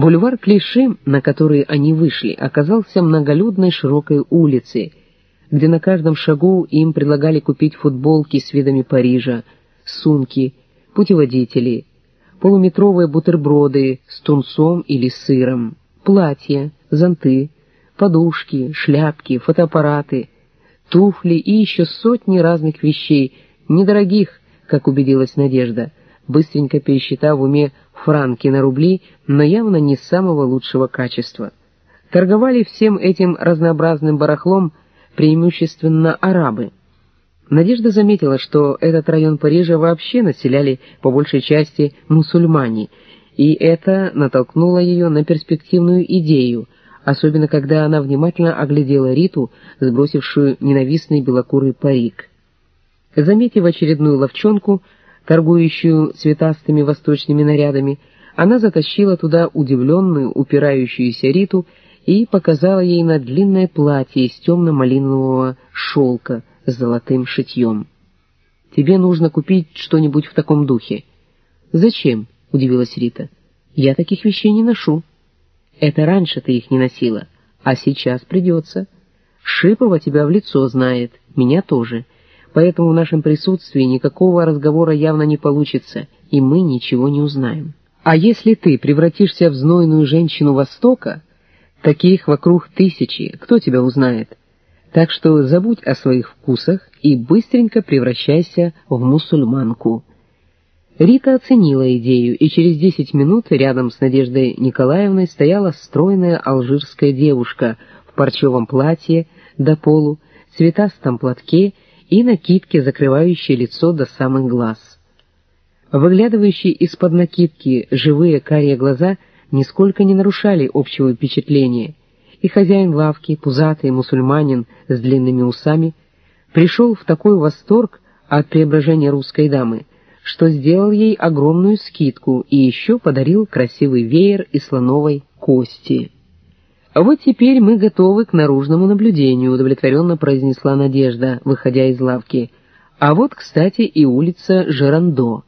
Бульвар Клиши, на который они вышли, оказался многолюдной широкой улицей, где на каждом шагу им предлагали купить футболки с видами Парижа, сумки, путеводители, полуметровые бутерброды с тунцом или сыром, платья, зонты, подушки, шляпки, фотоаппараты, туфли и еще сотни разных вещей, недорогих, как убедилась Надежда, быстренько пересчитав в уме франки на рубли, но явно не самого лучшего качества. Торговали всем этим разнообразным барахлом преимущественно арабы. Надежда заметила, что этот район Парижа вообще населяли по большей части мусульмане, и это натолкнуло ее на перспективную идею, особенно когда она внимательно оглядела Риту, сбросившую ненавистный белокурый парик. Заметив очередную ловчонку, торгующую цветастыми восточными нарядами, она затащила туда удивленную, упирающуюся Риту и показала ей на длинное платье из темно-малинового шелка с золотым шитьем. «Тебе нужно купить что-нибудь в таком духе». «Зачем?» — удивилась Рита. «Я таких вещей не ношу». «Это раньше ты их не носила, а сейчас придется. Шипова тебя в лицо знает, меня тоже» поэтому в нашем присутствии никакого разговора явно не получится, и мы ничего не узнаем. А если ты превратишься в знойную женщину Востока, таких вокруг тысячи, кто тебя узнает? Так что забудь о своих вкусах и быстренько превращайся в мусульманку. Рита оценила идею, и через десять минут рядом с Надеждой Николаевной стояла стройная алжирская девушка в парчевом платье до полу, цветастом платке и накидки, закрывающие лицо до самых глаз. Выглядывающие из-под накидки живые карие глаза нисколько не нарушали общего впечатления, и хозяин лавки, пузатый мусульманин с длинными усами, пришел в такой восторг от преображения русской дамы, что сделал ей огромную скидку и еще подарил красивый веер из слоновой кости. «Вот теперь мы готовы к наружному наблюдению», — удовлетворенно произнесла Надежда, выходя из лавки. «А вот, кстати, и улица Жерандо».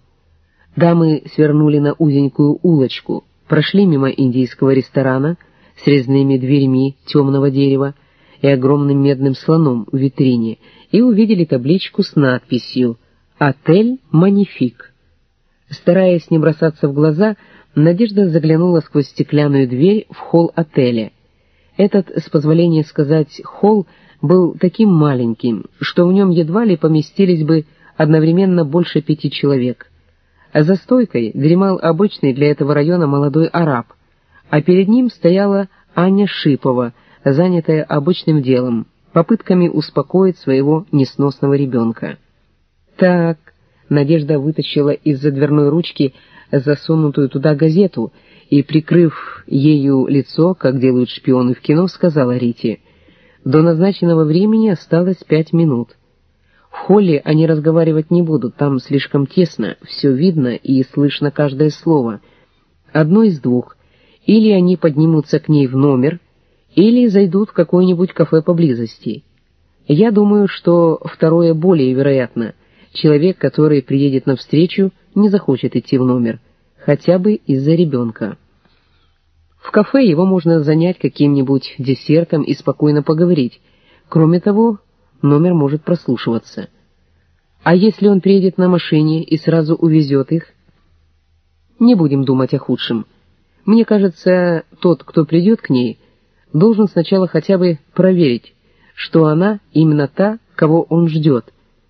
Дамы свернули на узенькую улочку, прошли мимо индийского ресторана с резными дверьми темного дерева и огромным медным слоном в витрине и увидели табличку с надписью «Отель Манифик». Стараясь не бросаться в глаза, Надежда заглянула сквозь стеклянную дверь в холл отеля — этот, с позволения сказать, холл был таким маленьким, что в нем едва ли поместились бы одновременно больше пяти человек. А за стойкой дремал обычный для этого района молодой араб, а перед ним стояла Аня Шипова, занятая обычным делом, попытками успокоить своего несносного ребенка. «Так», — Надежда вытащила из-за дверной ручки засунутую туда газету — и, прикрыв ею лицо, как делают шпионы в кино, сказала Рите, «До назначенного времени осталось пять минут. В холле они разговаривать не будут, там слишком тесно, все видно и слышно каждое слово. Одно из двух. Или они поднимутся к ней в номер, или зайдут в какое-нибудь кафе поблизости. Я думаю, что второе более вероятно. Человек, который приедет навстречу, не захочет идти в номер, хотя бы из-за ребенка». В кафе его можно занять каким-нибудь десертом и спокойно поговорить. Кроме того, номер может прослушиваться. А если он приедет на машине и сразу увезет их? Не будем думать о худшем. Мне кажется, тот, кто придет к ней, должен сначала хотя бы проверить, что она именно та, кого он ждет —